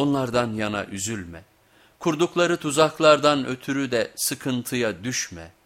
onlardan yana üzülme. Kurdukları tuzaklardan ötürü de sıkıntıya düşme.''